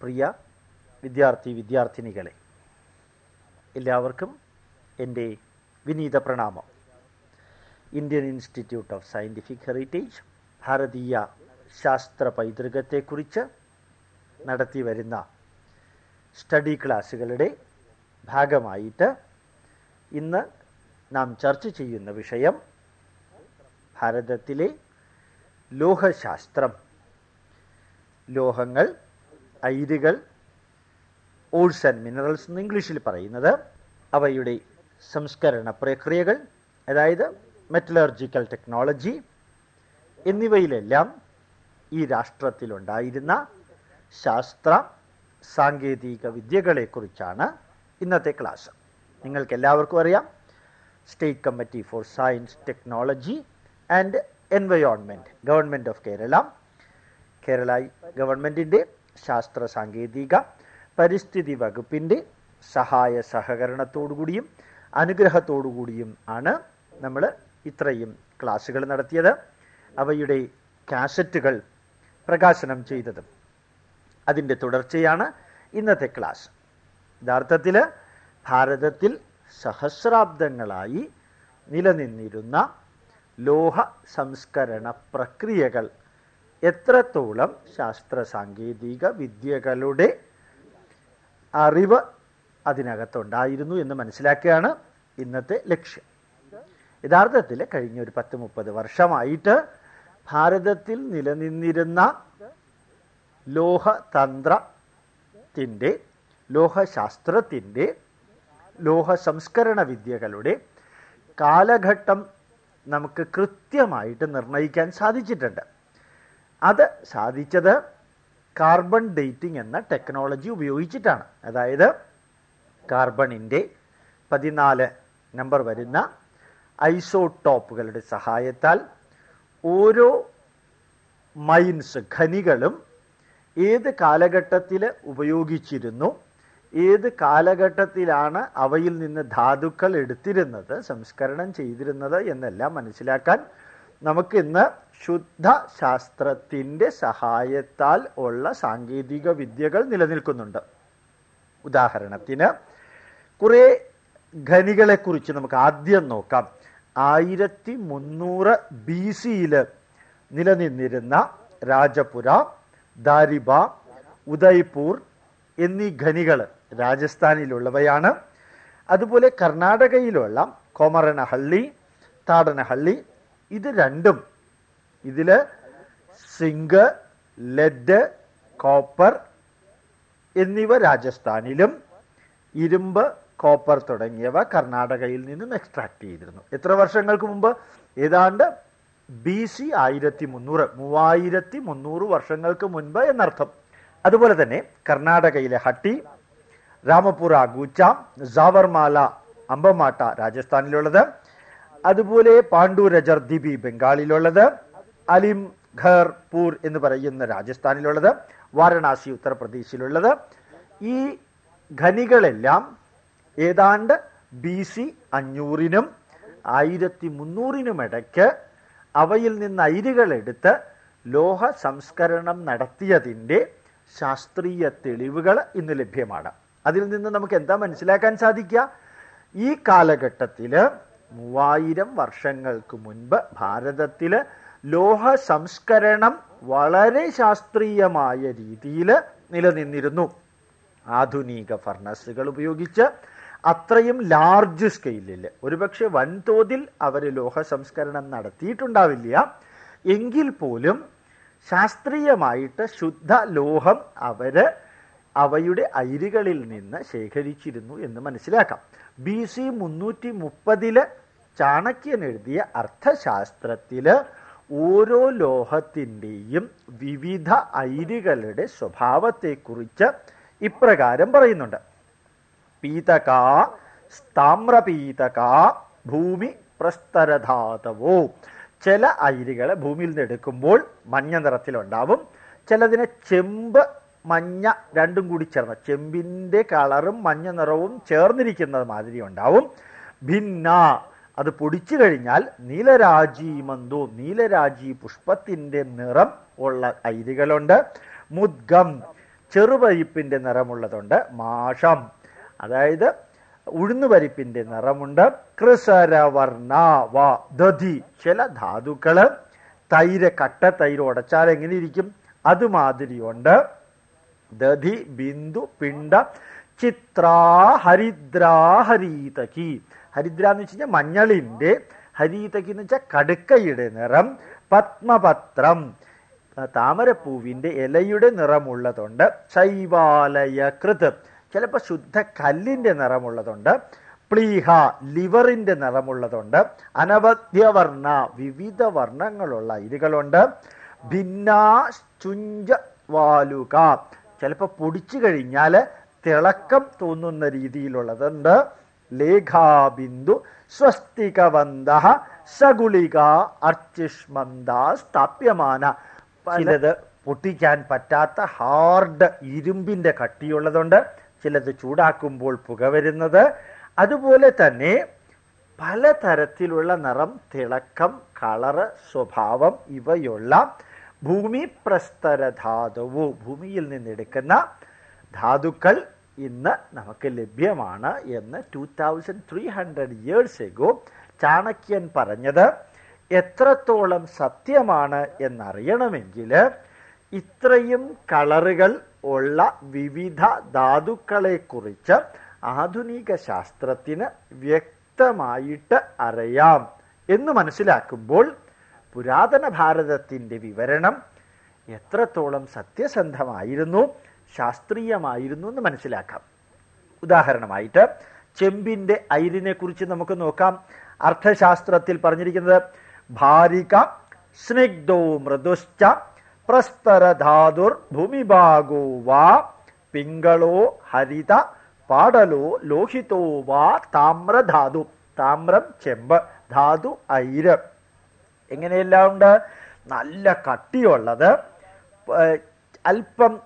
പ്രിയ വിദ്യാർത്ഥി വിദ്യാർത്ഥിനികളെ എല്ലാവർക്കും എന്റെ വിനീത പ്രണാമം. Indian institute of scientific heritage ഭാരതീയ ശാസ്ത്ര പൈതൃകത്തെക്കുറിച്ച് നടത്തി വരുന്ന സ്റ്റഡി ക്ലാസ്സുകളുടെ ഭാഗമായിട്ട് ഇന്ന് നാം ചർച്ച ചെയ്യുന്ന വിഷയം ഭാരതത്തിലെ ലോഹശാസ്ത്രം. ലോഹങ്ങൾ അയിരുകൾ ഓൾസ് ആൻഡ് മിനറൽസ് എന്ന് ഇംഗ്ലീഷിൽ പറയുന്നത്. അവയുടെ സംസ്കരണ പ്രക്രിയകൾ അതായത് മെറ്റലർജിക്കൽ ടെക്നോളജി എന്നിവയിലെല്ലാം ഈ രാഷ്ട്രത്തിലുണ്ടായിരുന്ന ശാസ്ത്ര സാങ്കേതിക വിദ്യകളെക്കുറിച്ചാണ് ഇന്നത്തെ ക്ലാസ്. നിങ്ങൾക്ക് എല്ലാവർക്കും അറിയാം state committee for science technology and environment government of Kerala Kerala ഗവൺമെന്റിന്റെ ശാസ്ത്ര സാങ്കേതിക പരിസ്ഥിതി വകുപ്പിന്റെ സഹായ സഹകരണത്തോടുകൂടിയും അനുഗ്രഹത്തോടുകൂടിയും ആണ് നമ്മൾ ഇത്രയും ക്ലാസ്സുകൾ നടത്തിയത്. അവയുടെ കാസറ്റുകൾ പ്രകാശനം ചെയ്തത്. അതിന്റെ തുടർച്ചയാണ് ഇന്നത്തെ ക്ലാസ്. യഥാർത്ഥത്തിൽ ഭാരതത്തിൽ സഹസ്രാബ്ദങ്ങളായി നിലനിന്നിരുന്ന ലോഹ സംസ്കരണ പ്രക്രിയകൾ എത്രത്തോളം ശാസ്ത്ര സാങ്കേതിക വിദ്യകളുടെ അറിവ് അതിനകത്തുണ്ടായിരുന്നു എന്ന് മനസ്സിലാക്കുകയാണ് ഇന്നത്തെ ലക്ഷ്യം. യഥാർത്ഥത്തിൽ കഴിഞ്ഞ ഒരു പത്ത് മുപ്പത് വർഷമായിട്ട് ഭാരതത്തിൽ നിലനിന്നിരുന്ന ലോഹതന്ത്രത്തിന്റെ ലോഹശാസ്ത്രത്തിന്റെ ലോഹ സംസ്കരണ വിദ്യകളുടെ കാലഘട്ടം നമുക്ക് കൃത്യമായിട്ട് നിർണയിക്കാൻ സാധിച്ചിട്ടുണ്ട്. അത് സാധിച്ചത് കാർബൺ ഡേറ്റിംഗ് എന്ന ടെക്നോളജി ഉപയോഗിച്ചിട്ടാണ്. അതായത് കാർബണിന്റെ പതിനാല് നമ്പർ വരുന്ന ഐസോടോപ്പുകളുടെ സഹായത്താൽ ഓരോ മൈൻസ് ഖനികളും ഏത് കാലഘട്ടത്തിൽ ഉപയോഗിച്ചിരുന്നു ഏത് കാലഘട്ടത്തിലാണ് അവയിൽ നിന്ന് ധാതുക്കൾ എടുത്തിരുന്നത് സംസ്കരണം ചെയ്തിരുന്നത് എന്നെല്ലാം മനസ്സിലാക്കാൻ നമുക്ക് ഇന്ന് ശുദ്ധ ശാസ്ത്രത്തിന്റെ സഹായത്താൽ ഉള്ള സാങ്കേതിക വിദ്യകൾ നിലനിൽക്കുന്നുണ്ട്. ഉദാഹരണത്തിന് കുറേ ഖനികളെക്കുറിച്ച് നമുക്ക് ആദ്യം നോക്കാം. ആയിരത്തി മുന്നൂറ് ബി സിയിൽ നിലനിന്നിരുന്ന രാജപുര ദാരിബ ഉദയ്പൂർ എന്നീ ഖനികൾ രാജസ്ഥാനിലുള്ളവയാണ്. അതുപോലെ കർണാടകയിലുള്ള കോമറനഹള്ളി താടനഹള്ളി ഇത് രണ്ടും ഇതിൽ സിങ്ക് ലെഡ് കോപ്പർ എന്നിവ രാജസ്ഥാനിലും ഇരുമ്പ് കോപ്പർ തുടങ്ങിയവ കർണാടകയിൽ നിന്നും എക്സ്ട്രാക്ട് ചെയ്തിരുന്നു. എത്ര വർഷങ്ങൾക്ക് മുമ്പ്? ഏതാണ്ട് ബി സി ആയിരത്തി മുന്നൂറ് മൂവായിരത്തി മുന്നൂറ് വർഷങ്ങൾക്ക് മുൻപ് എന്നർത്ഥം. അതുപോലെ തന്നെ കർണാടകയിലെ ഹട്ടി രാമപുര ഗൂച്ച ജാവർമാല അമ്പമാട്ട രാജസ്ഥാനിലുള്ളത്. അതുപോലെ പാണ്ഡുരജർ ദിബി ബംഗാളിലുള്ളത്. അലിം ഖർപൂർ എന്ന് പറയുന്ന രാജസ്ഥാനിലുള്ളത് വാരണാസി ഉത്തർപ്രദേശിലുള്ളത്. ഈ ഖനികളെല്ലാം ഏതാണ്ട് ബി സി അഞ്ഞൂറിനും ആയിരത്തി മുന്നൂറിനും ഇടയ്ക്ക് അവയിൽ നിന്ന് അയിരുകൾ എടുത്ത് ലോഹ സംസ്കരണം നടത്തിയതിന്റെ ശാസ്ത്രീയ തെളിവുകൾ ഇന്ന് ലഭ്യമാണ്. അതിൽ നിന്ന് നമുക്ക് എന്താ മനസ്സിലാക്കാൻ സാധിക്കുക? ഈ കാലഘട്ടത്തിൽ മൂവായിരം വർഷങ്ങൾക്ക് മുൻപ് ഭാരതത്തിൽ ലോഹ സംസ്കരണം വളരെ ശാസ്ത്രീയമായ രീതിയിൽ നിലനിന്നിരുന്നു. ആധുനിക ഫർണസുകൾ ഉപയോഗിച്ച് അത്രയും ലാർജ് സ്കെയിലിൽ ഒരുപക്ഷെ വൻതോതിൽ അവർ ലോഹ സംസ്കരണം നടത്തിയിട്ടുണ്ടാവില്ല. എങ്കിൽ പോലും ശാസ്ത്രീയമായിട്ട് ശുദ്ധ ലോഹം അവർ അവയുടെ അയിരുകളിൽ നിന്ന് ശേഖരിച്ചിരുന്നു എന്ന് മനസ്സിലാക്കാം. ബി സി മുന്നൂറ്റി മുപ്പതിൽ ചാണക്യൻ എഴുതിയ അർത്ഥശാസ്ത്രത്തിൽ ഓരോ ലോഹത്തിന്റെയും വിവിധ ഐരികളുടെ സ്വഭാവത്തെക്കുറിച്ച് ഇപ്രകാരം പറയുന്നുണ്ട്. പീതക സ്താമ്രപീതക ഭൂമി പ്രസ്തരധാതവോ. ചില അയിരുകൾ ഭൂമിയിൽ നിന്ന് എടുക്കുമ്പോൾ മഞ്ഞ നിറത്തിലുണ്ടാവും. ചിലതിനെ ചെമ്പ് മഞ്ഞ രണ്ടും കൂടി ചേർന്ന ചെമ്പിന്റെ കളറും മഞ്ഞ നിറവും ചേർന്നിരിക്കുന്നത് മാതിരി ഉണ്ടാവും ഭിന്ന അത് പൊടിച്ചു കഴിഞ്ഞാൽ നീലരാജി മന്തു നീലരാജി പുഷ്പത്തിന്റെ നിറം ഉള്ള അരികളുണ്ട് മുദ്ഗം ചെറുപരിപ്പിന്റെ നിറമുള്ളതുണ്ട്. മാഷം അതായത് ഉഴുന്നുപരിപ്പിന്റെ നിറമുണ്ട്. കൃസരവർണ വ ദധി ചില ധാതുക്കൾ. തൈര് കട്ട തൈര് ഉടച്ചാൽ എങ്ങനെ ഇരിക്കും? അതുമാതിരിയുണ്ട്. ദധി ബിന്ദു പിണ്ട ചിത്രാ ഹരിദ്രാ ഹരീതകി. ഹരിദ്ര എന്ന് വെച്ച് കഴിഞ്ഞാൽ മഞ്ഞളിന്റെ ഹരിതയ്ക്ക് എന്ന് വെച്ചാൽ കടുക്കയുടെ നിറം പത്മപത്രം താമരപ്പൂവിന്റെ ഇലയുടെ നിറമുള്ളതുണ്ട് ശൈവാലയ കൃത്. ചിലപ്പോൾ ശുദ്ധ കല്ലിന്റെ നിറമുള്ളതുണ്ട് പ്ലീഹ ലിവറിന്റെ നിറമുള്ളതുണ്ട് അനവധ്യവർണ വിവിധ വർണങ്ങളുള്ള അരികളുണ്ട് ഭിന്നാ ചിലപ്പോൾ പൊടിച്ചു കഴിഞ്ഞാൽ തിളക്കം തോന്നുന്ന രീതിയിലുള്ളതുണ്ട്. ലേഖാബിന്ദു സ്വസ്തികവന്ത സഗുളിക അർച്ചിഷ്മന്ത സ്ഥാപ്യമാന. ചിലത് പൊട്ടിക്കാൻ പറ്റാത്ത ഹാർഡ് ഇരുമ്പിന്റെ കട്ടിയുള്ളതുണ്ട്. ചിലത് ചൂടാക്കുമ്പോൾ പുക വരുന്നത്. അതുപോലെ തന്നെ പലതരത്തിലുള്ള നിറം തിളക്കം കളറ് സ്വഭാവം ഇവയുള്ള ഭൂമി പ്രസ്തര ധാതുവു ഭൂമിയിൽ നിന്നെടുക്കുന്ന ധാതുക്കൾ ഇന്ന് നമുക്ക് ലഭ്യമാണ് എന്ന് two thousand three hundred years ago ചാണക്യൻ പറഞ്ഞത്. എത്രത്തോളം സത്യമാണ് എന്നറിയണമെങ്കിൽ ഇത്രയും കളറുകൾ ഉള്ള വിവിധ ധാതുക്കളെ കുറിച്ച് ആധുനിക ശാസ്ത്രത്തിന് വ്യക്തമായിട്ട് അറിയാം എന്ന് മനസ്സിലാക്കുമ്പോൾ പുരാതന ഭാരതത്തിന്റെ വിവരണം എത്രത്തോളം സത്യസന്ധമായിരുന്നു ശാസ്ത്രീയമായിരുന്നു എന്ന് മനസ്സിലാക്കാം. ഉദാഹരണമായിട്ട് ചെമ്പിന്റെ ഐരിനെ കുറിച്ച് നമുക്ക് നോക്കാം. അർത്ഥശാസ്ത്രത്തിൽ പറഞ്ഞിരിക്കുന്നത് ഭാരിക സ്നിഗ്ധോ മൃദുശ്ച പ്രസ്തരധാതുർ ഭൂമിഭാഗോ വാ പിങ്കളോ ഹരിത പാടലോ ലോഹിതോ വാ താമ്രധാതു. താമ്രം ചെമ്പ് ധാതു ഐര് എങ്ങനെയെല്ലാം ഉണ്ട് നല്ല കട്ടിയുള്ളത് അല്പം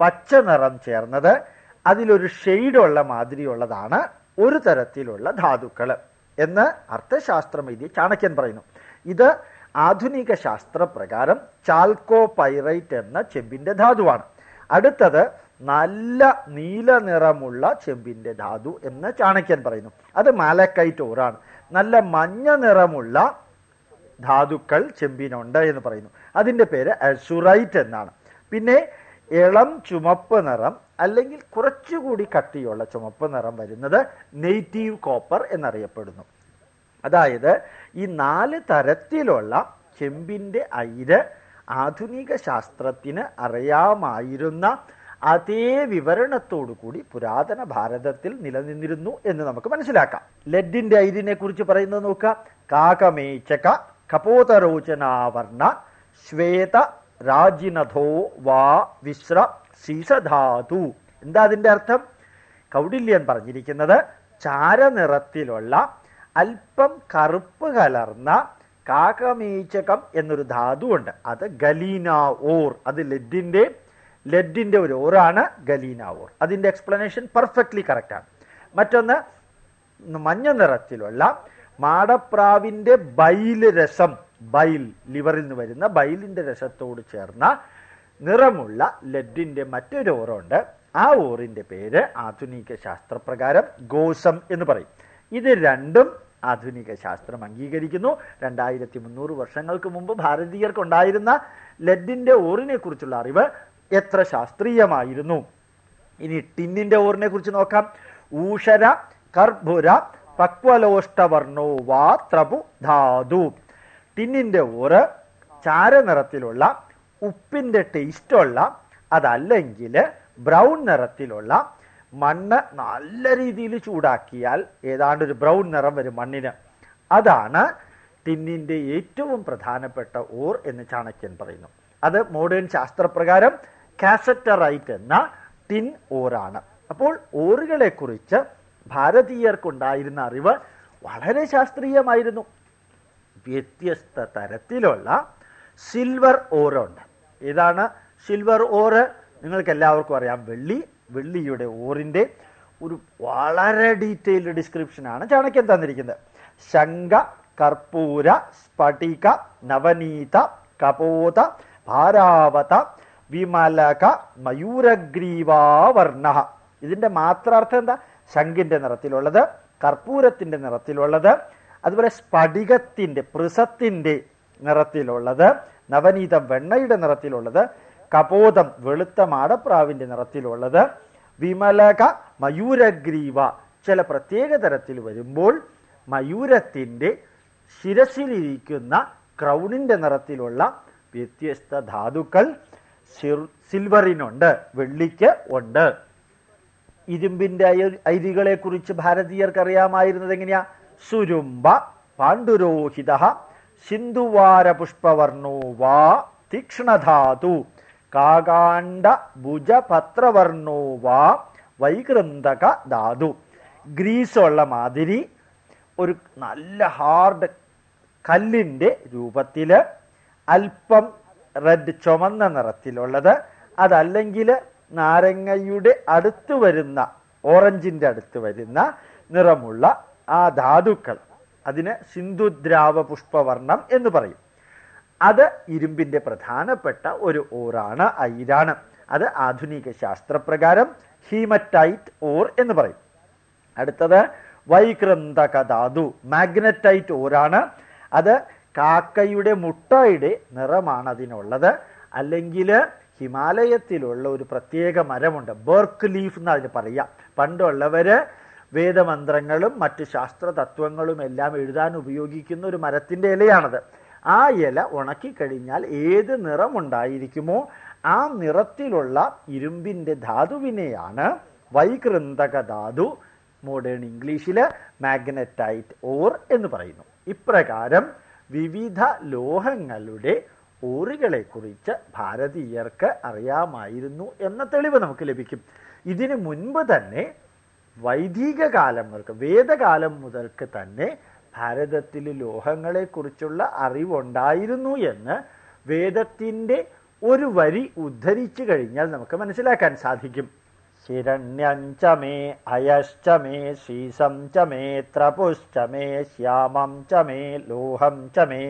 പച്ച നിറം ചേർന്നത്. അതിലൊരു ഷെയ്ഡുള്ള മാതിരിയുള്ളതാണ് ഒരു തരത്തിലുള്ള ധാതുക്കൾ എന്ന് അർത്ഥശാസ്ത്രം എഴുതി ചാണക്യൻ പറയുന്നു. ഇത് ആധുനിക ശാസ്ത്രപ്രകാരം ചാൽക്കോ പൈറൈറ്റ് എന്ന ചെമ്പിന്റെ ധാതുവാണ്. അടുത്തത് നല്ല നീല നിറമുള്ള ചെമ്പിന്റെ ധാതു എന്ന് ചാണക്യൻ പറയുന്നു. അത് മാലക്കൈറ്റ് ഓറാണ്. നല്ല മഞ്ഞ നിറമുള്ള ധാതുക്കൾ ചെമ്പിനുണ്ട് എന്ന് പറയുന്നു. അതിന്റെ പേര് അസുറൈറ്റ് എന്നാണ്. പിന്നെ ഇളം ചുമപ്പ് നിറം അല്ലെങ്കിൽ കുറച്ചുകൂടി കട്ടിയുള്ള ചുമപ്പ് നിറം വരുന്നത് നെയ്റ്റീവ് കോപ്പർ എന്നറിയപ്പെടുന്നു. അതായത് ഈ നാല് തരത്തിലുള്ള ചെമ്പിന്റെ അയിര് ആധുനിക ശാസ്ത്രത്തിന് അറിയാമായിരുന്ന അതേ വിവരണത്തോടു കൂടി പുരാതന ഭാരതത്തിൽ നിലനിന്നിരുന്നു എന്ന് നമുക്ക് മനസ്സിലാക്കാം. ലെഡിന്റെ ഐരിനെ കുറിച്ച് പറയുന്നത് നോക്കുക. കാകമേചക കപോതരോചനാവർണ ശ്വേത രാജിനഥോ വാ വിശ്ര സീസധാതു എന്താ അതിന്റെ അർത്ഥം? കൗടില്യൻ പറഞ്ഞിരിക്കുന്നത് ചാരനിറത്തിലുള്ള അല്പം കറുപ്പ് കലർന്ന കാകമീചകം എന്നൊരു ധാതു ഉണ്ട് അത് ഗലീന ഓർ. അത് ലെഡിന്റെ ലെഡിന്റെ ഒരു ഓറാണ് ഗലീന ഓർ. അതിന്റെ എക്സ്പ്ലനേഷൻ പെർഫെക്റ്റ്ലി കറക്റ്റാണ് മറ്റൊന്ന് മഞ്ഞ നിറത്തിലുള്ള മാടപ്രാവിന്റെ ബൈൽ രസം ബൈൽ ലിവറിൽ നിന്ന് വരുന്ന ബൈലിന്റെ രസത്തോട് ചേർന്ന നിറമുള്ള ലെഡിന്റെ മറ്റൊരു ഓറുണ്ട്. ആ ഓറിന്റെ പേര് ആധുനിക ശാസ്ത്രപ്രകാരം ഗോസം എന്ന് പറയും. ഇത് രണ്ടും ആധുനിക ശാസ്ത്രം അംഗീകരിക്കുന്നു. രണ്ടായിരത്തി മുന്നൂറ് വർഷങ്ങൾക്ക് മുമ്പ് ഭാരതീയർക്കുണ്ടായിരുന്ന ലെഡിന്റെ ഓറിനെ കുറിച്ചുള്ള അറിവ് എത്ര ശാസ്ത്രീയമായിരുന്നു? ഇനി ടിന്നിന്റെ ഓറിനെ കുറിച്ച് നോക്കാം. ഊഷര കർഭുര പക്വലോഷ്ടവർണോ വാ ത്രപു ധാതു. ടിന്നിന്റെ ഓറ് ചാരനിറത്തിലുള്ള ഉപ്പിന്റെ ടേസ്റ്റുള്ള അതല്ലെങ്കിൽ ബ്രൗൺ നിറത്തിലുള്ള മണ്ണ് നല്ല രീതിയിൽ ചൂടാക്കിയാൽ ഏതാണ്ട് ഒരു ബ്രൗൺ നിറം വരും മണ്ണിന്. അതാണ് ടിന്നിന്റെ ഏറ്റവും പ്രധാനപ്പെട്ട ഓർ എന്ന് ചാണക്യൻ പറയുന്നു. അത് മോഡേൺ ശാസ്ത്രപ്രകാരം കാസറ്ററൈറ്റ് എന്ന ടിൻ ഓറാണ്. അപ്പോൾ ഓറുകളെ കുറിച്ച് ഭാരതീയർക്കുണ്ടായിരുന്ന അറിവ് വളരെ ശാസ്ത്രീയമായിരുന്നു. വ്യത്യസ്ത തരത്തിലുള്ള സിൽവർ ഓറുണ്ട് ഏതാണ് സിൽവർ ഓറ് നിങ്ങൾക്ക് എല്ലാവർക്കും അറിയാം. വെള്ളി വെള്ളിയുടെ ഓറിന്റെ ഒരു വളരെ ഡീറ്റെയിൽഡ് ഡിസ്ക്രിപ്ഷനാണ് ചാണക്യൻ തന്നിരിക്കുന്നത്. ശങ്ക കർപ്പൂര സ്ഫടിക നവനീത കപോത ഭാരാവത വിമലക മയൂരഗ്രീവാവർണ ഇതിന്റെ മാത്രാർത്ഥം എന്താ? ശങ്കിന്റെ നിറത്തിലുള്ളത് കർപ്പൂരത്തിന്റെ നിറത്തിലുള്ളത് അതുപോലെ സ്ഫടികത്തിന്റെ പൃസത്തിന്റെ നിറത്തിലുള്ളത് നവനീതം വെണ്ണയുടെ നിറത്തിലുള്ളത് കപോതം വെളുത്ത മാടപ്രാവിന്റെ നിറത്തിലുള്ളത് വിമലക മയൂരഗ്രീവ ചില പ്രത്യേക തരത്തിൽ വരുമ്പോൾ മയൂരത്തിന്റെ ശിരസിലിരിക്കുന്ന ക്രൗണിന്റെ നിറത്തിലുള്ള വ്യത്യസ്ത ധാതുക്കൾ സിൽവറിനുണ്ട് വെള്ളിക്ക് ഉണ്ട്. ഇരുമ്പിന്റെ അരികളെ കുറിച്ച് ഭാരതീയർക്ക് അറിയാമായിരുന്നത് എങ്ങനെയാ? സുരുമ്പ പാണ്ഡുരോഹിത സിന്ധുവാര പുഷ്പവർണോ വാ തീക്ഷ്ണധാതു കാകാണ്ട ഭുജപത്രവർണോ വാ വൈകൃന്തക ധാതു. ഗ്രീസുള്ള മാതിരി ഒരു നല്ല ഹാർഡ് കല്ലിന്റെ രൂപത്തിൽ അല്പം റെഡ് ചുമന്ന നിറത്തിലുള്ളത്. അതല്ലെങ്കിൽ നാരങ്ങയുടെ അടുത്ത് വരുന്ന ഓറഞ്ചിന്റെ അടുത്ത് വരുന്ന നിറമുള്ള ആ ധാതുക്കൾ അതിന് സിന്ധുദ്രാവ പുഷ്പവർണം എന്ന് പറയും. അത് ഇരുമ്പിന്റെ പ്രധാനപ്പെട്ട ഒരു ഓറാണ് ഐരാണ് അത് ആധുനിക ശാസ്ത്രപ്രകാരം ഹീമറ്റൈറ്റ് ഓർ എന്ന് പറയും. അടുത്തത് വൈകൃന്തക ധാതു മാഗ്നറ്റൈറ്റ് ഓറാണ്. അത് കാക്കയുടെ മുട്ടയുടെ നിറമാണ് അതിനുള്ളത് അല്ലെങ്കിൽ ഹിമാലയത്തിലുള്ള ഒരു പ്രത്യേക മരമുണ്ട് ബർക്ക് ലീഫ് എന്ന് അതിന് പറയാം പണ്ടുള്ളവര് വേദമന്ത്രങ്ങളും മറ്റ് ശാസ്ത്ര തത്വങ്ങളും എല്ലാം എഴുതാൻ ഉപയോഗിക്കുന്ന ഒരു മരത്തിന്റെ ഇലയാണത്. ആ ഇല ഉണക്കിക്കഴിഞ്ഞാൽ ഏത് നിറമുണ്ടായിരിക്കുമോ ആ നിറത്തിലുള്ള ഇരുമ്പിന്റെ ധാതുവിനെയാണ് വൈകൃന്തക ധാതു മോഡേൺ ഇംഗ്ലീഷിൽ മാഗ്നറ്റൈറ്റ് ഓർ എന്ന് പറയുന്നു. ഇപ്രകാരം വിവിധ ലോഹങ്ങളുടെ ഓറുകളെ കുറിച്ച് ഭാരതീയർക്ക് അറിയാമായിരുന്നു എന്ന തെളിവ് നമുക്ക് ലഭിക്കും. ഇതിനു മുൻപ് തന്നെ വൈദിക കാലം വേദകാലം മുതൽക്ക് തന്നെ ഭാരതത്തിൽ ലോഹങ്ങളെ കുറിച്ചുള്ള അറിവുണ്ടായിരുന്നു എന്ന് വേദത്തിന്റെ ഒരു വരി ഉദ്ധരിച്ചു കഴിഞ്ഞാൽ നമുക്ക് മനസ്സിലാക്കാൻ സാധിക്കും. ശിരണ്യഞ്ചമേ അയശ്ചമേ അയശ്ച മേ ശ്രീസം ച മേ മേ ശ്യാമം ച മേ ലോഹം ച മേ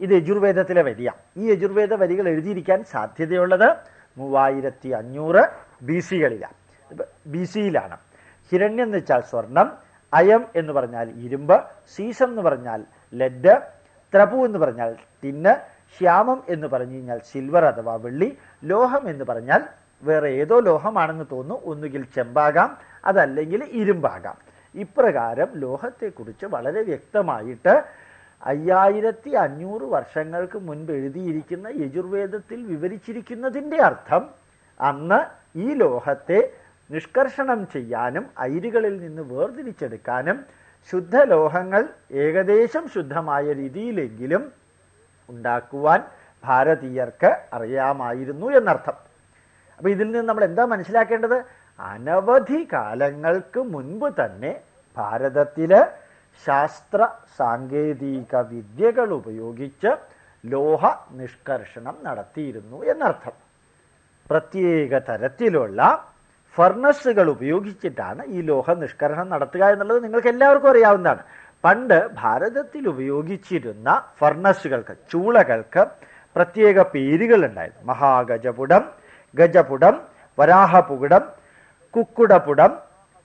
ഇത് യജുർവേദത്തിലെ വരിയാണ് ഈ യജുർവേദ വരികൾ എഴുതിയിരിക്കാൻ സാധ്യതയുള്ളത് മൂവായിരത്തി അഞ്ഞൂറ് ബി സികളിലാണ് ബി സിയിലാണ് ഹിരണ്യം എന്ന് വെച്ചാൽ സ്വർണം അയം എന്ന് പറഞ്ഞാൽ ഇരുമ്പ് സീസം എന്ന് പറഞ്ഞാൽ ലെഡ് ത്രപു എന്ന് പറഞ്ഞാൽ ടിന്ന് ശ്യാമം എന്ന് പറഞ്ഞു കഴിഞ്ഞാൽ സിൽവർ അഥവാ വെള്ളി ലോഹം എന്ന് പറഞ്ഞാൽ വേറെ ഏതോ ലോഹമാണെന്ന് തോന്നുന്നു ഒന്നുകിൽ ചെമ്പാകാം അതല്ലെങ്കിൽ ഇരുമ്പാകാം. ഇപ്രകാരം ലോഹത്തെക്കുറിച്ച് വളരെ വ്യക്തമായിട്ട് അയ്യായിരത്തി അഞ്ഞൂറ് വർഷങ്ങൾക്ക് മുൻപ് എഴുതിയിരിക്കുന്ന യജുർവേദത്തിൽ വിവരിച്ചിരിക്കുന്നതിന്റെ അർത്ഥം അന്ന് ഈ ലോഹത്തെ നിഷ്കർഷണം ചെയ്യാനും അരികളിൽ നിന്ന് വേർതിരിച്ചെടുക്കാനും ശുദ്ധലോഹങ്ങൾ ഏകദേശം ശുദ്ധമായ രീതിയിലെങ്കിലും ഉണ്ടാക്കുവാൻ ഭാരതീയർക്ക് അറിയാമായിരുന്നു എന്നർത്ഥം. അപ്പൊ ഇതിൽ നിന്ന് നമ്മൾ എന്താ മനസ്സിലാക്കേണ്ടത്? അനവധി കാലങ്ങൾക്ക് മുൻപ് തന്നെ ഭാരതത്തിൽ ശാസ്ത്ര സാങ്കേതിക വിദ്യകൾ ഉപയോഗിച്ച് ലോഹ നിഷ്കർഷണം നടത്തിയിരുന്നു എന്നർത്ഥം. പ്രത്യേക തരത്തിലുള്ള ഫർണസുകൾ ഉപയോഗിച്ചിട്ടാണ് ഈ ലോഹ നിഷ്കരണം നടത്തുക എന്നുള്ളത് നിങ്ങൾക്ക് എല്ലാവർക്കും അറിയാവുന്നതാണ്. പണ്ട് ഭാരതത്തിൽ ഉപയോഗിച്ചിരുന്ന ഫർണസുകൾക്ക് ചൂളകൾക്ക് പ്രത്യേക പേരുകൾ ഉണ്ടായിരുന്നു മഹാഗജപുടം ഗജപുടം വരാഹപുകുടം കുക്കുടപുടം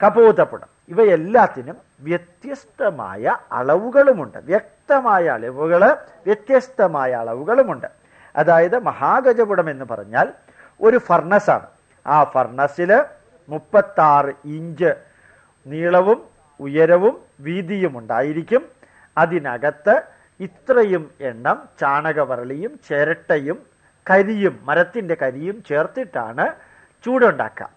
കപോതപുടം. ഇവയെല്ലാത്തിനും വ്യത്യസ്തമായ അളവുകളുമുണ്ട്. വ്യക്തമായ അളവുകൾ വ്യത്യസ്തമായ അളവുകളുമുണ്ട്. അതായത് മഹാഗജപുടം എന്ന് പറഞ്ഞാൽ ഒരു ഫർണസാണ് ആ ഫർണസിൽ മുപ്പത്താറ് ഇഞ്ച് നീളവും ഉയരവും വീതിയും ഉണ്ടായിരിക്കും. അതിനകത്ത് ഇത്രയും എണ്ണം ചാണകവരളിയും ചിരട്ടയും കരിയും മരത്തിന്റെ കരിയും ചേർത്തിട്ടാണ് ചൂടുണ്ടാക്കുക.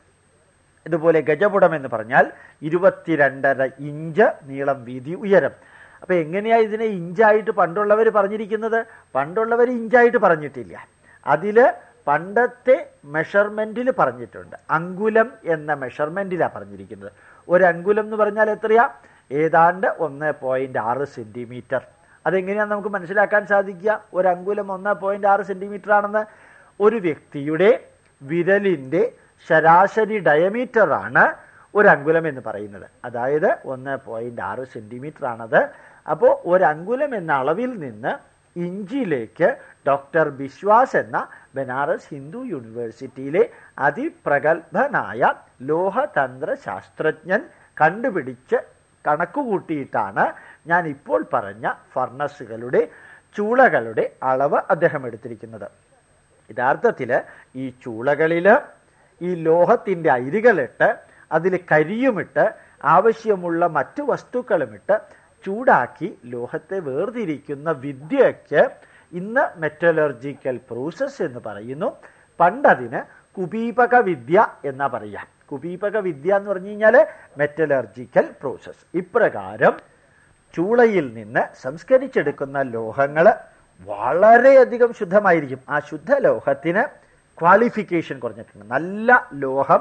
ഇതുപോലെ ഗജപുടം എന്ന് പറഞ്ഞാൽ ഇരുപത്തിരണ്ടര ഇഞ്ച് നീളം വീതി ഉയരം. അപ്പൊ എങ്ങനെയാ ഇതിനെ ഇഞ്ചായിട്ട് പണ്ടുള്ളവർ പറഞ്ഞിരിക്കുന്നത്? പണ്ടുള്ളവർ ഇഞ്ചായിട്ട് പറഞ്ഞിട്ടില്ല. അതിൽ പണ്ടത്തെ മെഷർമെന്റിൽ പറഞ്ഞിട്ടുണ്ട്. അങ്കുലം എന്ന മെഷർമെന്റിലാണ് പറഞ്ഞിരിക്കുന്നത്. ഒരു അങ്കുലം എന്ന് പറഞ്ഞാൽ എത്രയാ? ഏതാണ്ട് ഒന്ന് പോയിന്റ് ആറ് സെന്റിമീറ്റർ അതെങ്ങനെയാണ് നമുക്ക് മനസ്സിലാക്കാൻ സാധിക്കുക? ഒരു അങ്കുലം ഒന്ന് പോയിന്റ് ആറ് സെന്റിമീറ്റർ ആണെന്ന് ഒരു വ്യക്തിയുടെ വിരലിന്റെ ശരാശരി ഡയമീറ്റർ ആണ് ഒരു അങ്കുലം എന്ന് പറയുന്നത്. അതായത് ഒന്ന് പോയിന്റ് ആറ് സെന്റിമീറ്റർ ആണത്. അപ്പോൾ ഒരു അങ്കുലം എന്ന അളവിൽ നിന്ന് ഇഞ്ചിയിലേക്ക് ഡോക്ടർ ബിശ്വാസ് എന്ന ബനാറസ് ഹിന്ദു യൂണിവേഴ്സിറ്റിയിലെ അതിപ്രഗത്ഭനായ ലോഹതന്ത്ര ശാസ്ത്രജ്ഞൻ കണ്ടുപിടിച്ച് കണക്കുകൂട്ടിയിട്ടാണ് ഞാൻ ഇപ്പോൾ പറഞ്ഞ ഫർണസുകളുടെ ചൂളകളുടെ അളവ് അദ്ദേഹം എടുത്തിരിക്കുന്നത്. യഥാർത്ഥത്തിൽ ഈ ചൂളകളിൽ ഈ ലോഹത്തിന്റെ അരികളിട്ട് അതിൽ കരിയുമിട്ട് ആവശ്യമുള്ള മറ്റു വസ്തുക്കളുമിട്ട് ചൂടാക്കി ലോഹത്തെ വേർതിരിക്കുന്ന വിദ്യയ്ക്ക് ഇന്ന് മെറ്റലർജിക്കൽ പ്രോസസ് എന്ന് പറയുന്നു. പണ്ടതിന് കുപീപക വിദ്യ എന്നാ പറയാം. കുപീപക വിദ്യ എന്ന് പറഞ്ഞു കഴിഞ്ഞാൽ മെറ്റലർജിക്കൽ പ്രോസസ് ഇപ്രകാരം ചൂളയിൽ നിന്ന് സംസ്കരിച്ചെടുക്കുന്ന ലോഹങ്ങൾ വളരെയധികം ശുദ്ധമായിരിക്കും. ആ ശുദ്ധ ലോഹത്തിന് ക്വാളിഫിക്കേഷൻ കുറഞ്ഞിട്ടുണ്ട്. നല്ല ലോഹം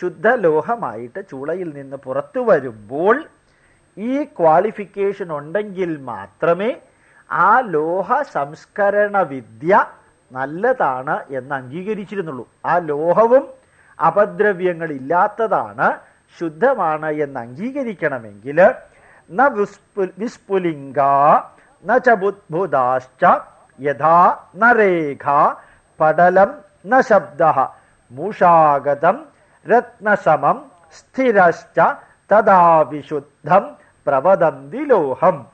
ശുദ്ധ ലോഹമായിട്ട് ചൂളയിൽ നിന്ന് പുറത്തു വരുമ്പോൾ ഈ ക്വാളിഫിക്കേഷൻ ഉണ്ടെങ്കിൽ മാത്രമേ ആ ലോഹ സംസ്കരണ വിദ്യ നല്ലതാണ് എന്ന് അംഗീകരിച്ചിരുന്നുള്ളൂ. ആ ലോഹവും അപദ്രവ്യങ്ങൾ ഇല്ലാത്തതാണ് ശുദ്ധമാണ് എന്ന് അംഗീകരിക്കണമെങ്കിൽ ന വിസ്ഫുലിംഗ യഥാ ന പടലം ന ശബ്ദ മൂഷാഗതം രത്നസമം സ്ഥിരശ്ച തഥാ വിശുദ്ധം പ്രവദന്തി ലോഹം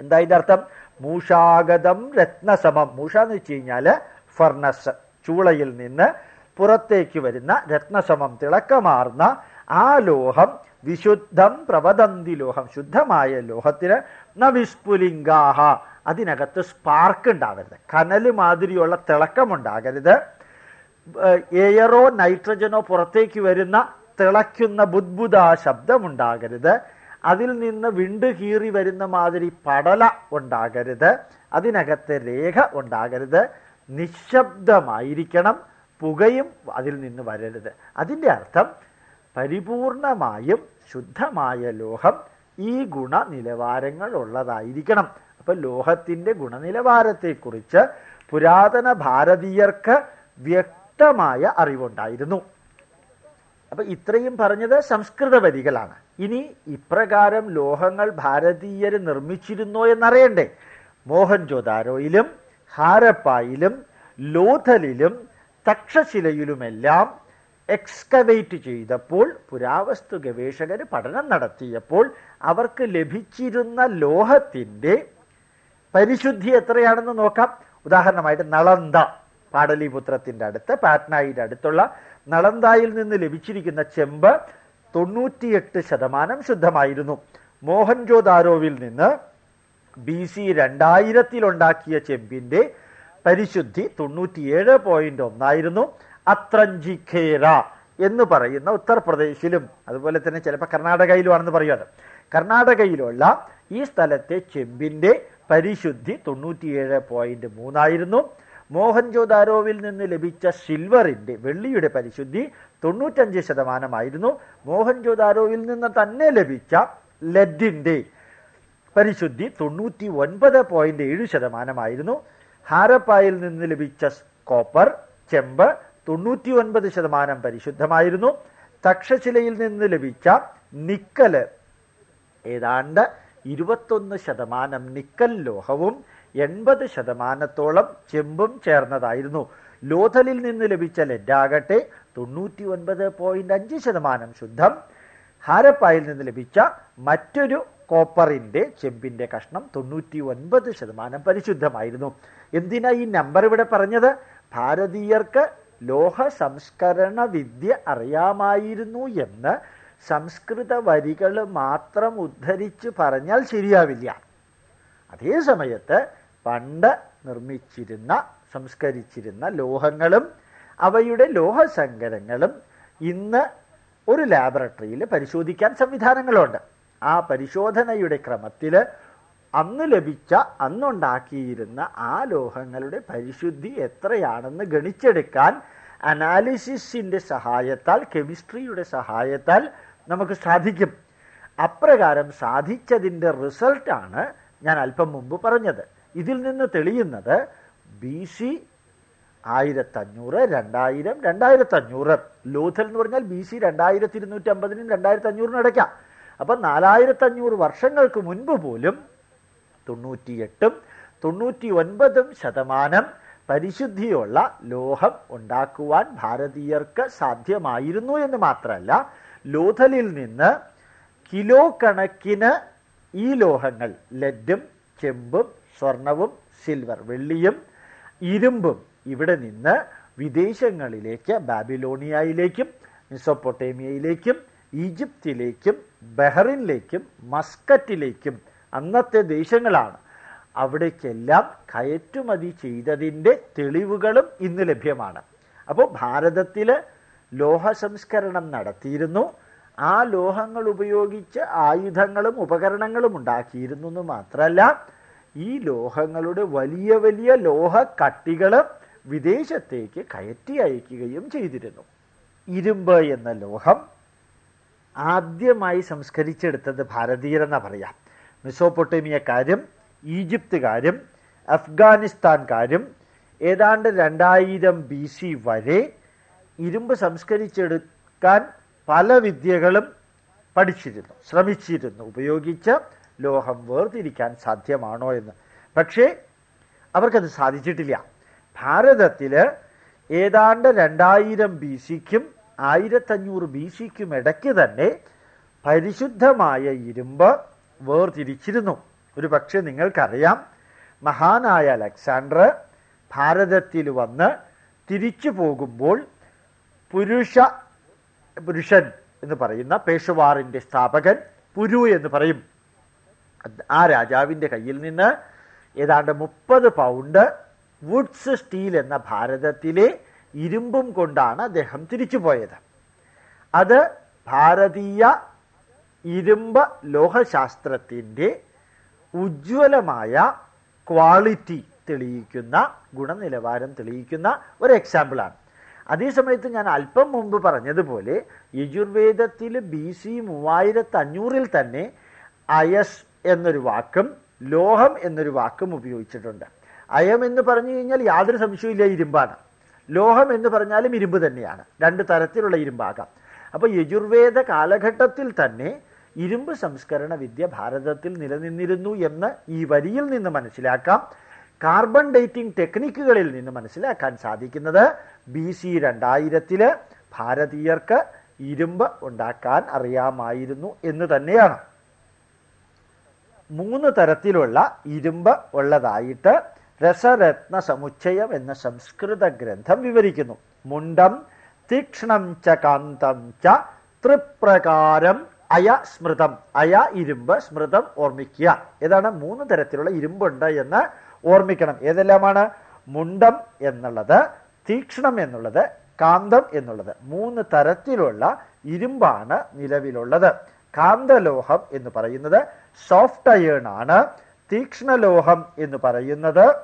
എന്താ ഇതിന്റെ അർത്ഥം? മൂഷാഗതം രത്നസമം. മൂഷ എന്ന് വെച്ച് കഴിഞ്ഞാൽ ഫർണസ്. ചൂളയിൽ നിന്ന് പുറത്തേക്ക് വരുന്ന രത്നസമം തിളക്കമാർന്ന ആ ലോഹം വിശുദ്ധം പ്രവദന്തി ലോഹം ശുദ്ധമായ ലോഹത്തിന് ന വിസ്ഫുലിംഗാഹ അതിനകത്ത് സ്പാർക്ക് ഉണ്ടാവരുത്. കനൽ മാതിരിയുള്ള തിളക്കമുണ്ടാകരുത്. എയറോ നൈട്രജനോ പുറത്തേക്ക് വരുന്ന തിളയ്ക്കുന്ന ബുദ്ബുദ ശബ്ദമുണ്ടാകരുത്. അതിൽ നിന്ന് വിണ്ട് കീറി വരുന്ന മാതിരി പടല ഉണ്ടാകരുത്. അതിനകത്ത് രേഖ ഉണ്ടാകരുത്. നിശബ്ദമായിരിക്കണം. പുകയും അതിൽ നിന്ന് വരരുത്. അതിന്റെ അർത്ഥം പരിപൂർണമായും ശുദ്ധമായ ലോഹം ഈ ഗുണനിലവാരങ്ങൾ ഉള്ളതായിരിക്കണം. അപ്പൊ ലോഹത്തിന്റെ ഗുണനിലവാരത്തെക്കുറിച്ച് പുരാതന ഭാരതീയർക്ക് വ്യക്തമായ അറിവുണ്ടായിരുന്നു. അപ്പൊ ഇത്രയും പറഞ്ഞത് സംസ്കൃത വരികളാണ്. ഇനി ഇപ്രകാരം ലോഹങ്ങൾ ഭാരതീയർ നിർമ്മിച്ചിരുന്നോ എന്നറിയണ്ടേ? മോഹൻജോദാരോയിലും ഹാരപ്പായിലും ലോഥലിലും തക്ഷശിലയിലുമെല്ലാം എക്സ്കവേറ്റ് ചെയ്തപ്പോൾ പുരാവസ്തു ഗവേഷകർ പഠനം നടത്തിയപ്പോൾ അവർക്ക് ലഭിച്ചിരുന്ന ലോഹത്തിന്റെ പരിശുദ്ധി എത്രയാണെന്ന് നോക്കാം. ഉദാഹരണമായിട്ട് നളന്ത. പാടലിപുത്രത്തിന്റെ അടുത്ത് പാറ്റ്നായിന്റെ അടുത്തുള്ള നളന്തായിൽ നിന്ന് ലഭിച്ചിരിക്കുന്ന ചെമ്പ് തൊണ്ണൂറ്റിയെട്ട് ശതമാനം ശുദ്ധമായിരുന്നു. മോഹൻജോദാരോവിൽ നിന്ന് ബി സി രണ്ടായിരത്തിലുണ്ടാക്കിയ ചെമ്പിന്റെ പരിശുദ്ധി തൊണ്ണൂറ്റിയേഴ് പോയിന്റ് ഒന്നായിരുന്നു. അത്രഞ്ചി ഖേറ എന്ന് പറയുന്ന ഉത്തർപ്രദേശിലും അതുപോലെ തന്നെ ചിലപ്പോൾ കർണാടകയിലുമാണെന്ന് പറയുന്നത് കർണാടകയിലുള്ള ഈ സ്ഥലത്തെ ചെമ്പിന്റെ പരിശുദ്ധി തൊണ്ണൂറ്റിയേഴ് പോയിന്റ് മൂന്നായിരുന്നു. മോഹൻജോദാരോവിൽ നിന്ന് ലഭിച്ച സിൽവറിന്റെ വെള്ളിയുടെ പരിശുദ്ധി തൊണ്ണൂറ്റഞ്ച് ശതമാനമായിരുന്നു. മോഹൻജോദാരോവിൽ നിന്ന് തന്നെ ലഭിച്ച ലെഡിന്റെ പരിശുദ്ധി തൊണ്ണൂറ്റി ഒൻപത് പോയിന്റ് ഏഴ് ശതമാനമായിരുന്നു. ഹാരപ്പായിൽ നിന്ന് ലഭിച്ച കോപ്പർ ചെമ്പ് തൊണ്ണൂറ്റി ഒൻപത് ശതമാനം പരിശുദ്ധമായിരുന്നു. തക്ഷശിലയിൽ നിന്ന് ലഭിച്ച നിക്കൽ ഏതാണ്ട് ഇരുപത്തൊന്ന് ശതമാനം നിക്കൽ ലോഹവും എൺപത് ശതമാനത്തോളം ചെമ്പും ചേർന്നതായിരുന്നു. ലോഥലിൽ നിന്ന് ലഭിച്ച ലെഡാകട്ടെ തൊണ്ണൂറ്റി ഒൻപത് പോയിന്റ് അഞ്ച് ശതമാനം ശുദ്ധം. ഹാരപ്പായിൽ നിന്ന് ലഭിച്ച മറ്റൊരു കോപ്പറിന്റെ ചെമ്പിന്റെ കഷ്ണം തൊണ്ണൂറ്റി ഒൻപത് ശതമാനം പരിശുദ്ധമായിരുന്നു. എന്തിനാ ഈ നമ്പർ ഇവിടെ പറഞ്ഞത്? ഭാരതീയർക്ക് ലോഹ സംസ്കരണ വിദ്യ അറിയാമായിരുന്നു എന്ന് സംസ്കൃത വരികൾ മാത്രം ഉദ്ധരിച്ച് പറഞ്ഞാൽ ശരിയാവില്ല. അതേ സമയത്ത് പണ്ട് നിർമ്മിച്ചിരുന്ന സംസ്കരിച്ചിരുന്ന ലോഹങ്ങളും അവയുടെ ലോഹസങ്കരങ്ങളും ഇന്ന് ഒരു ലാബറട്ടറിയിൽ പരിശോധിക്കാൻ സംവിധാനങ്ങളുണ്ട്. ആ പരിശോധനയുടെ ക്രമത്തിൽ അന്ന് ലഭിച്ച അന്നുണ്ടാക്കിയിരുന്ന ആ ലോഹങ്ങളുടെ പരിശുദ്ധി എത്രയാണെന്ന് ഗണിച്ചെടുക്കാൻ അനാലിസിസിന്റെ സഹായത്താൽ കെമിസ്ട്രിയുടെ സഹായത്താൽ നമുക്ക് സാധിക്കും. അപ്രകാരം സാധിച്ചതിന്റെ റിസൾട്ടാണ് ഞാൻ അല്പം മുമ്പ് പറഞ്ഞത്. ഇതിൽ നിന്ന് തെളിയുന്നത് ബി സി ആയിരത്തഞ്ഞൂറ് രണ്ടായിരം രണ്ടായിരത്തി അഞ്ഞൂറ് ലോഥൽ എന്ന് പറഞ്ഞാൽ ബി സി രണ്ടായിരത്തി ഇരുന്നൂറ്റി അമ്പതിനും രണ്ടായിരത്തി അഞ്ഞൂറിനും അടയ്ക്കാം. അപ്പം നാലായിരത്തി അഞ്ഞൂറ് വർഷങ്ങൾക്ക് മുൻപ് പോലും തൊണ്ണൂറ്റിയെട്ടും തൊണ്ണൂറ്റി ഒൻപതും ശതമാനം പരിശുദ്ധിയുള്ള ലോഹം ഉണ്ടാക്കുവാൻ ഭാരതീയർക്ക് സാധ്യമായിരുന്നു എന്ന് മാത്രമല്ല ലോഥലിൽ നിന്ന് കിലോ കണക്കിന് ഈ ലോഹങ്ങൾ ലെഡും ചെമ്പും സ്വർണവും സിൽവർ വെള്ളിയും ഇരുമ്പും ഇവിടെ നിന്ന് വിദേശങ്ങളിലേക്ക് ബാബിലോണിയയിലേക്കും മിസോപ്പൊട്ടേമിയയിലേക്കും ഈജിപ്തിലേക്കും ബഹറിനിലേക്കും മസ്കറ്റിലേക്കും അന്നത്തെ ദേശങ്ങളാണ്. അവിടേക്കെല്ലാം കയറ്റുമതി ചെയ്തതിന്റെ തെളിവുകളും ഇന്ന് ലഭ്യമാണ്. അപ്പോൾ ഭാരതത്തിൽ ലോഹ സംസ്കരണം നടത്തിയിരുന്നു. ആ ലോഹങ്ങൾ ഉപയോഗിച്ച് ആയുധങ്ങളും ഉപകരണങ്ങളും ഉണ്ടാക്കിയിരുന്നു എന്ന് മാത്രമല്ല ഈ ലോഹങ്ങളുടെ വലിയ വലിയ ലോഹ കട്ടികൾ വിദേശത്തേക്ക് കയറ്റി അയക്കുകയും ചെയ്തിരുന്നു. ഇരുമ്പ് എന്ന ലോഹം ആദ്യമായി സംസ്കരിച്ചെടുത്തത് ഭാരതീയരെന്നാ പറയാം. മിസോപ്പൊട്ടേമിയക്കാരും ഈജിപ്തുകാരും അഫ്ഗാനിസ്ഥാൻകാരും ഏതാണ്ട് രണ്ടായിരം ബി സി വരെ ഇരുമ്പ് സംസ്കരിച്ചെടുക്കാൻ പല വിദ്യകളും പഠിച്ചിരുന്നു ശ്രമിച്ചിരുന്നു ഉപയോഗിച്ച് ലോഹം വേർതിരിക്കാൻ സാധ്യമാണോ എന്ന്. പക്ഷേ അവർക്കത് സാധിച്ചിട്ടില്ല. ഭാരതത്തിൽ ഏതാണ്ട് രണ്ടായിരം ബി സിക്കും ആയിരത്തഞ്ഞൂറ് ബി സിക്കും ഇടയ്ക്ക് തന്നെ പരിശുദ്ധമായ ഇരുമ്പ് വേർതിരിച്ചിരുന്നു. ഒരു പക്ഷെ നിങ്ങൾക്കറിയാം മഹാനായ അലക്സാണ്ടർ ഭാരതത്തിൽ വന്ന് തിരിച്ചു പോകുമ്പോൾ പുരുഷ പുരുഷൻ എന്ന് പറയുന്ന പേഷവാറിന്റെ സ്ഥാപകൻ പുരു എന്ന് പറയും. ആ രാജാവിന്റെ കയ്യിൽ നിന്ന് ഏതാണ്ട് മുപ്പത് പൗണ്ട് വുഡ്സ് സ്റ്റീൽ എന്ന ഭാരതത്തിലെ ഇരുമ്പും കൊണ്ടാണ് അദ്ദേഹം തിരിച്ചു പോയത് അത് ഭാരതീയ ഇരുമ്പ് ലോഹശാസ്ത്രത്തിന്റെ ഉജ്ജ്വലമായ ക്വാളിറ്റി തെളിയിക്കുന്ന ഗുണനിലവാരം തെളിയിക്കുന്ന ഒരു എക്സാമ്പിളാണ് അതേസമയത്ത് ഞാൻ അല്പം മുമ്പ് പറഞ്ഞതുപോലെ യജുർവേദത്തിൽ ബി സി മൂവായിരത്തി അഞ്ഞൂറിൽ തന്നെ അയസ് എന്നൊരു വാക്കും ലോഹം എന്നൊരു വാക്കും ഉപയോഗിച്ചിട്ടുണ്ട്. അയം എന്ന് പറഞ്ഞു കഴിഞ്ഞാൽ യാതൊരു സംശയമില്ല ഇരുമ്പാണ്. ലോഹം എന്ന് പറഞ്ഞാലും ഇരുമ്പ് തന്നെയാണ്. രണ്ട് തരത്തിലുള്ള ഇരുമ്പാകാം. അപ്പൊ യജുർവേദ കാലഘട്ടത്തിൽ തന്നെ ഇരുമ്പ് സംസ്കരണ വിദ്യ ഭാരതത്തിൽ നിലനിന്നിരുന്നു എന്ന് ഈ വരിയിൽ നിന്ന് മനസ്സിലാക്കാം. കാർബൺ ഡേറ്റിംഗ് ടെക്നിക്കുകളിൽ നിന്ന് മനസ്സിലാക്കാൻ സാധിക്കുന്നത് ബി സി രണ്ടായിരത്തിൽ ഭാരതീയർക്ക് ഇരുമ്പ് ഉണ്ടാക്കാൻ അറിയാമായിരുന്നു എന്ന് തന്നെയാണ്. മൂന്ന് തരത്തിലുള്ള ഇരുമ്പ് ഉള്ളതായിട്ട് രസരത്ന സമുച്ചയം എന്ന സംസ്കൃത ഗ്രന്ഥം വിവരിക്കുന്നു. മുണ്ടം തീക്ഷണം ച കാന്തം ച ത്രിപ്രകാരം അയ സ്മൃതം. അയ ഇരുമ്പ് സ്മൃതം ഓർമ്മിക്കുക. ഏതാണ്? മൂന്ന് തരത്തിലുള്ള ഇരുമ്പുണ്ട് എന്ന് ഓർമ്മിക്കണം. ഏതെല്ലാമാണ്? മുണ്ടം എന്നുള്ളത് തീക്ഷണം എന്നുള്ളത് കാന്തം എന്നുള്ളത്. മൂന്ന് തരത്തിലുള്ള ഇരുമ്പാണ് നിലവിലുള്ളത്. കാന്തലോഹം എന്ന് പറയുന്നത് സോഫ്റ്റ് അയേൺ ആണ് തീക്ഷ്ണലോഹം എന്ന് പറയുന്നത്.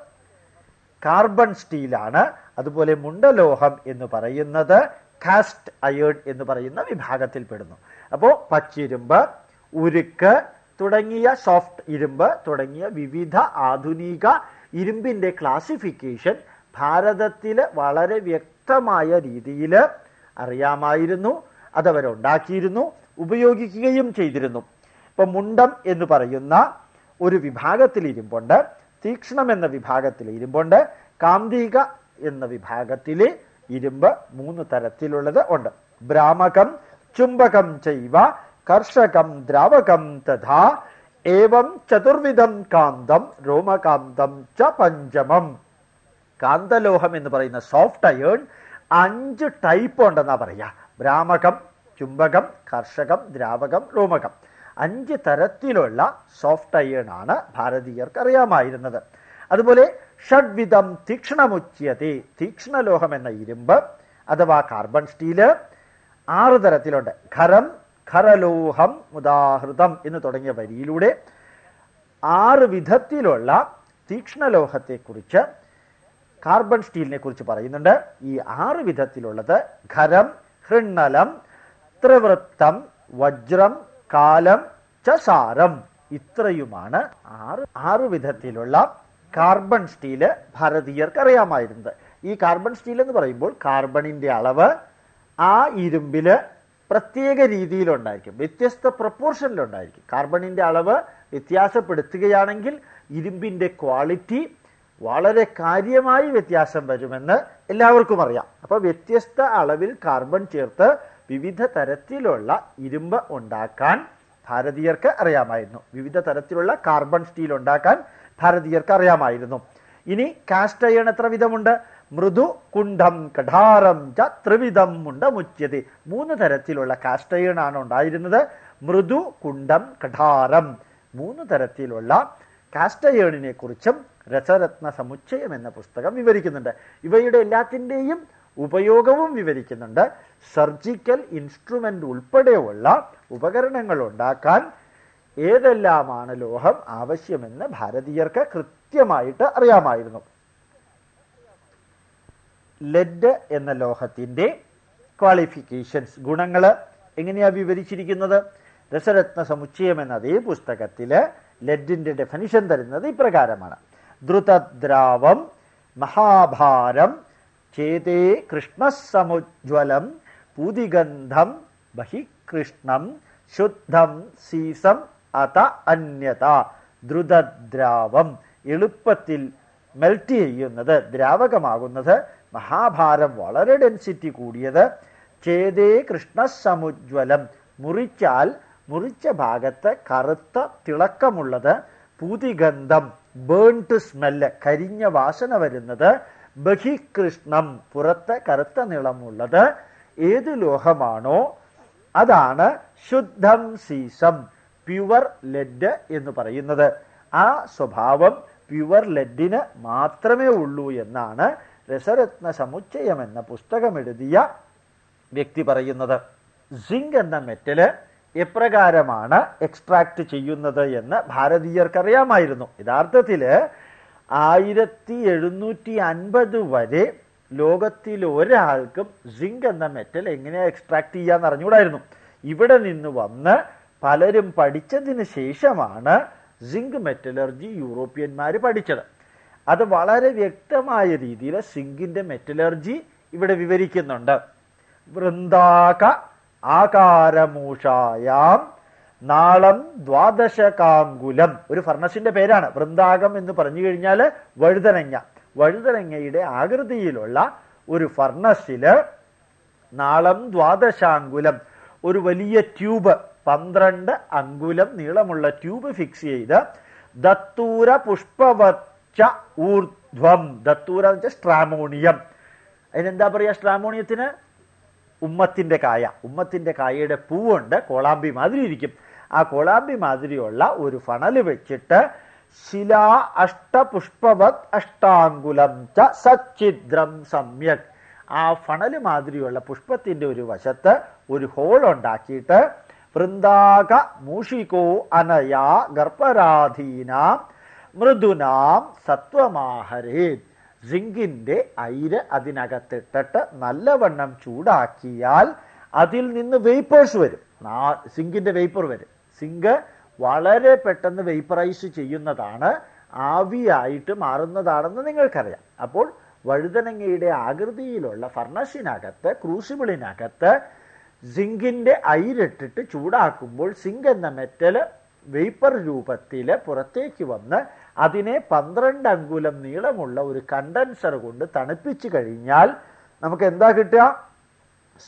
കാർബൺ സ്റ്റീലാണ് അതുപോലെ മുണ്ടലോഹം എന്ന് പറയുന്നത്. കാസ്റ്റ് അയേൺ എന്ന് പറയുന്ന വിഭാഗത്തിൽ പെടുന്നു. അപ്പോൾ പച്ചിരുമ്പ് ഉരുക്ക് തുടങ്ങിയ സോഫ്റ്റ് ഇരുമ്പ് തുടങ്ങിയ വിവിധ ആധുനിക ഇരുമ്പിന്റെ ക്ലാസിഫിക്കേഷൻ ഭാരതത്തിൽ വളരെ വ്യക്തമായ രീതിയിൽ അറിയാമായിരുന്നു അതവരുണ്ടാക്കിയിരുന്നു ഉപയോഗിക്കുകയും ചെയ്തിരുന്നു. ഇപ്പൊ മുണ്ടം എന്ന് പറയുന്ന ഒരു വിഭാഗത്തിൽ ഇരുമ്പുണ്ട് തീക്ഷ്ണം എന്ന വിഭാഗത്തിൽ ഇരുമ്പുണ്ട് കാന്തിക എന്ന വിഭാഗത്തിൽ ഇരുമ്പ് മൂന്ന് തരത്തിലുള്ളത് ഉണ്ട്. ബ്രാമകം ചുംബകം ചെയ്വ കർഷകം ദ്രാവകം തഥാ ഏവം ചതുർവിധം കാന്തം രോമകാന്തം ച പഞ്ചമം. കാന്തലോഹം എന്ന് പറയുന്ന സോഫ്റ്റ് അയേൺ അഞ്ച് ടൈപ്പ് ഉണ്ടെന്നാ പറയാ. ബ്രാമകം ചുംബകം കർഷകം ദ്രാവകം രോമകം. അഞ്ച് തരത്തിലുള്ള സോഫ്റ്റ് അയേൺ ആണ് ഭാരതീയർക്ക് അറിയാമായിരുന്നത് അതുപോലെ ഷഡ്വിധം തീക്ഷ്ണമുച്യത്തെ തീക്ഷ്ണലോഹം എന്ന ഇരുമ്പ് അഥവാ കാർബൺ സ്റ്റീൽ ആറ് തരത്തിലുണ്ട്. ഖരം ഖരലോഹം ഉദാഹൃതം എന്ന് തുടങ്ങിയ വരിയിലൂടെ ആറ് വിധത്തിലുള്ള തീക്ഷ്ണലോഹത്തെക്കുറിച്ച് കാർബൺ സ്റ്റീലിനെ കുറിച്ച് പറയുന്നുണ്ട്. ഈ ആറ് വിധത്തിലുള്ളത് ഖരം ഹൃണ്ണലം ത്രിവൃത്തം വജ്രം കാലം ചസാരം ഇത്രയുമാണ് ആറ് ആറ് വിധത്തിലുള്ള കാർബൺ സ്റ്റീൽ ഭാരതീയർക്ക് അറിയാമായിരുന്നത് ഈ കാർബൺ സ്റ്റീൽ എന്ന് പറയുമ്പോൾ കാർബണിന്റെ അളവ് ആ ഇരുമ്പിൽ പ്രത്യേക രീതിയിലുണ്ടായിരിക്കും വ്യത്യസ്ത പ്രപ്പോർഷനിലുണ്ടായിരിക്കും. കാർബണിന്റെ അളവ് വ്യത്യാസപ്പെടുത്തുകയാണെങ്കിൽ ഇരുമ്പിന്റെ ക്വാളിറ്റി വളരെ കാര്യമായി വ്യത്യാസം വരുമെന്ന് എല്ലാവർക്കും അറിയാം. അപ്പൊ വ്യത്യസ്ത അളവിൽ കാർബൺ ചേർത്ത് വിവിധ തരത്തിലുള്ള ഇരുമ്പ് ഉണ്ടാക്കാൻ ഭാരതീയർക്ക് അറിയാമായിരുന്നു. വിവിധ തരത്തിലുള്ള കാർബൺ സ്റ്റീൽ ഉണ്ടാക്കാൻ ഭാരതീയർക്ക് അറിയാമായിരുന്നു. ഇനി കാസ്റ്റ് അയൺ എത്ര വിധമുണ്ട്? മൃദു കുണ്ഠം കഠാരം ച ത്രിവിധം ഉണ്ട് മുച്ചത് മൂന്ന് തരത്തിലുള്ള കാസ്റ്റ് അയൺ ആണ് ഉണ്ടായിരുന്നത്. മൃദു കുണ്ഠം കഠാരം. മൂന്ന് തരത്തിലുള്ള കാസ്റ്റ് അയേണിനെ കുറിച്ചും രസരത്ന സമുച്ചയം എന്ന പുസ്തകം വിവരിക്കുന്നുണ്ട്. ഇവയുടെ എല്ലാത്തിന്റെയും ഉപയോഗവും വിവരിക്കുന്നുണ്ട്. സർജിക്കൽ ഇൻസ്ട്രുമെന്റ് ഉൾപ്പെടെയുള്ള ഉപകരണങ്ങൾ ഉണ്ടാക്കാൻ ഏതെല്ലാമാണ് ലോഹം ആവശ്യമെന്ന് ഭാരതീയർക്ക് കൃത്യമായിട്ട് അറിയാമായിരുന്നു. ലെഡ് എന്ന ലോഹത്തിന്റെ ക്വാളിഫിക്കേഷൻസ് ഗുണങ്ങൾ എങ്ങനെയാണ് വിവരിച്ചിരിക്കുന്നത്? രസരത്ന സമുച്ചയം എന്ന അതേ പുസ്തകത്തിൽ ലെഡിന്റെ ഡെഫിനിഷൻ തരുന്നത് ഇപ്രകാരമാണ്. ദ്രുതദ്രാവം മഹാഭാരം ചേതേ കൃഷ്ണസമുജ്വലം പൂതിഗന്ധം ബഹികൃഷ്ണം ശുദ്ധം സീസം അത അന്യത ദ്രുതദ്രാവം എളുപ്പത്തിൽ മെൽറ്റ് ചെയ്യുന്നത് ദ്രാവകമാകുന്നത് മഹാഭാരം വളരെ ഡെൻസിറ്റി കൂടിയത് ചേതേ കൃഷ്ണസമുജ്വലം മുറിച്ചാൽ മുറിച്ച ഭാഗത്ത് കറുത്ത തിളക്കമുള്ളത് പൂതിഗന്ധം ടു സ്മെല്ല് കരിഞ്ഞ വാസന വരുന്നത് ബഹികൃഷ്ണം പുറത്ത് കറുത്ത നിളമുള്ളത് ഏത് ലോഹമാണോ അതാണ് ശുദ്ധം സീസം പ്യുവർ ലെഡ് എന്ന് പറയുന്നത്. ആ സ്വഭാവം പ്യുവർ ലെഡിന് മാത്രമേ ഉള്ളൂ എന്നാണ് രസരത്ന സമുച്ചയം എന്ന പുസ്തകം എഴുതിയ വ്യക്തി പറയുന്നത്. സിങ്ക് എന്ന മെറ്റൽ എപ്രകാരമാണ് എക്സ്ട്രാക്ട് ചെയ്യുന്നത് എന്ന് ഭാരതീയർക്കറിയാമായിരുന്നു. യഥാർത്ഥത്തിൽ ആയിരത്തി എഴുന്നൂറ്റി അൻപത് വരെ ലോകത്തിൽ ഒരാൾക്കും സിങ്ക് എന്ന മെറ്റൽ എങ്ങനെ എക്സ്ട്രാക്ട് ചെയ്യാന്ന് അറിഞ്ഞുകൂടായിരുന്നു. ഇവിടെ നിന്ന് വന്ന് പലരും പഠിച്ചതിന് ശേഷമാണ് സിങ്ക് മെറ്റലർജി യൂറോപ്യന്മാർ പഠിച്ചത്. അത് വളരെ വ്യക്തമായ രീതിയിൽ സിങ്കിന്റെ മെറ്റലർജി ഇവിടെ വിവരിക്കുന്നുണ്ട്. വൃന്ദാക ആകാരമൂഷായാം നാളം ദ്വാദശകാങ്കുലം. ഒരു ഫർണസിന്റെ പേരാണ്. വൃന്ദാകം എന്ന് പറഞ്ഞു കഴിഞ്ഞാൽ വഴുതനങ്ങ. വഴുതനങ്ങയുടെ ആകൃതിയിലുള്ള ഒരു ഫർണസിൽ നാളം ദ്വാദശാങ്കുലം. ഒരു വലിയ ട്യൂബ് പന്ത്രണ്ട് അങ്കുലം നീളമുള്ള ട്യൂബ് ഫിക്സ് ചെയ്ത് ദത്തൂര പുഷ്പവച്ച ഊർധ്വം. ദത്തൂര സ്ട്രാമോണിയം. അതിനെന്താ പറയാ സ്ട്രാമോണിയത്തിന്? ഉമ്മത്തിന്റെ കായ. ഉമ്മത്തിന്റെ കായയുടെ പൂവുണ്ട്. കോളാമ്പി മാതിരി ഇരിക്കും. ആ കോളാമ്പി മാതിരിയുള്ള ഒരു ഫണൽ വെച്ചിട്ട് ശില അഷ്ടപുഷ്പവത് അഷ്ടാങ്കുലം ച സച്ചിദ്രം സമ്യക്. ആ ഫണൽ മാതിരിയുള്ള പുഷ്പത്തിന്റെ ഒരു വശത്ത് ഒരു ഹോൾ ഉണ്ടാക്കിയിട്ട് വൃന്ദാക മൂഷികോ അനയാ ഗർഭരാധീനാം മൃദുനാം സത്വമാഹരേ. സിങ്കിന്റെ അയിര് അതിനകത്തിട്ടിട്ട് നല്ലവണ്ണം ചൂടാക്കിയാൽ അതിൽ നിന്ന് വേപ്പേഴ്സ് വരും. സിങ്കിന്റെ വേപ്പർ വരും. സിങ്ക് വളരെ പെട്ടെന്ന് വേപ്പറൈസ് ചെയ്യുന്നതാണ് ആവിയായിട്ട് മാറുന്നതാണെന്ന് നിങ്ങൾക്കറിയാം. അപ്പോൾ വഴുതനങ്ങയുടെ ആകൃതിയിലുള്ള ഫർണസിനകത്ത് ക്രൂസിബിളിനകത്ത് സിങ്കിന്റെ അയിരിട്ടിട്ട് ചൂടാക്കുമ്പോൾ സിങ്ക് എന്ന മെറ്റൽ വേപ്പർ രൂപത്തിൽ പുറത്തേക്ക് വന്ന് അതിനെ പന്ത്രണ്ട് അങ്കുലം നീളമുള്ള ഒരു കണ്ടൻസർ കൊണ്ട് തണുപ്പിച്ചു കഴിഞ്ഞാൽ നമുക്ക് എന്താ കിട്ടുക?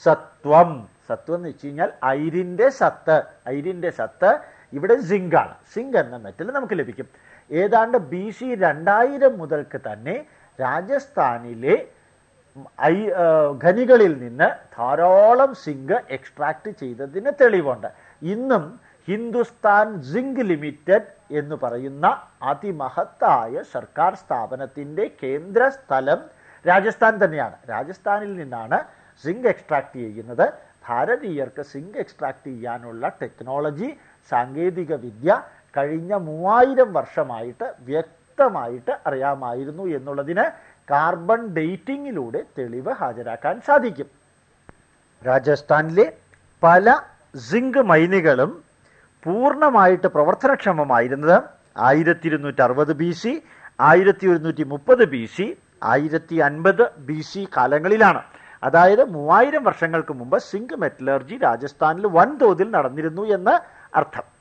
സത്വം. സത്വം എന്ന് വെച്ച് കഴിഞ്ഞാൽ ഐരിന്റെ സത്ത്. ഐരിന്റെ സത്ത് ഇവിടെ സിങ്കാണ് സിങ്ക് എന്ന മെറ്റൽ നമുക്ക് ലഭിക്കും. ഏതാണ്ട് ബി സി രണ്ടായിരം മുതൽക്ക് തന്നെ രാജസ്ഥാനിലെ ഐ ഖനികളിൽ നിന്ന് ധാരാളം സിങ്ക് എക്സ്ട്രാക്ട് ചെയ്തതിന് തെളിവുണ്ട്. ഇന്നും ഹിന്ദുസ്ഥാൻ സിങ്ക് ലിമിറ്റഡ് എന്ന് പറയുന്ന അതിമഹത്തായ സർക്കാർ സ്ഥാപനത്തിന്റെ കേന്ദ്ര സ്ഥലം രാജസ്ഥാൻ തന്നെയാണ്. രാജസ്ഥാനിൽ നിന്നാണ് സിങ്ക് എക്സ്ട്രാക്ട് ചെയ്യുന്നത്. ഭാരതീയർക്ക് സിങ്ക് എക്സ്ട്രാക്ട് ചെയ്യാനുള്ള ടെക്നോളജി സാങ്കേതിക വിദ്യ കഴിഞ്ഞ മൂവായിരം വർഷമായിട്ട് വ്യക്തമായിട്ട് അറിയാമായിരുന്നു എന്നുള്ളതിന് കാർബൺ ഡേറ്റിംഗിലൂടെ തെളിവ് ഹാജരാക്കാൻ സാധിക്കും. രാജസ്ഥാനിലെ പല സിങ്ക് മൈനുകളും പൂർണമായിട്ട് പ്രവർത്തനക്ഷമമായിരുന്നത് ആയിരത്തി ഇരുന്നൂറ്റി അറുപത് ബി സി ആയിരത്തി ഒരുന്നൂറ്റി മുപ്പത് ബി സി ആയിരത്തി അൻപത് ബി സി കാലങ്ങളിലാണ്. അതായത് മൂവായിരം വർഷങ്ങൾക്ക് മുമ്പ് സിങ്ക് മെറ്റലർജി രാജസ്ഥാനിൽ വൻതോതിൽ നടന്നിരുന്നു എന്ന് അർത്ഥം.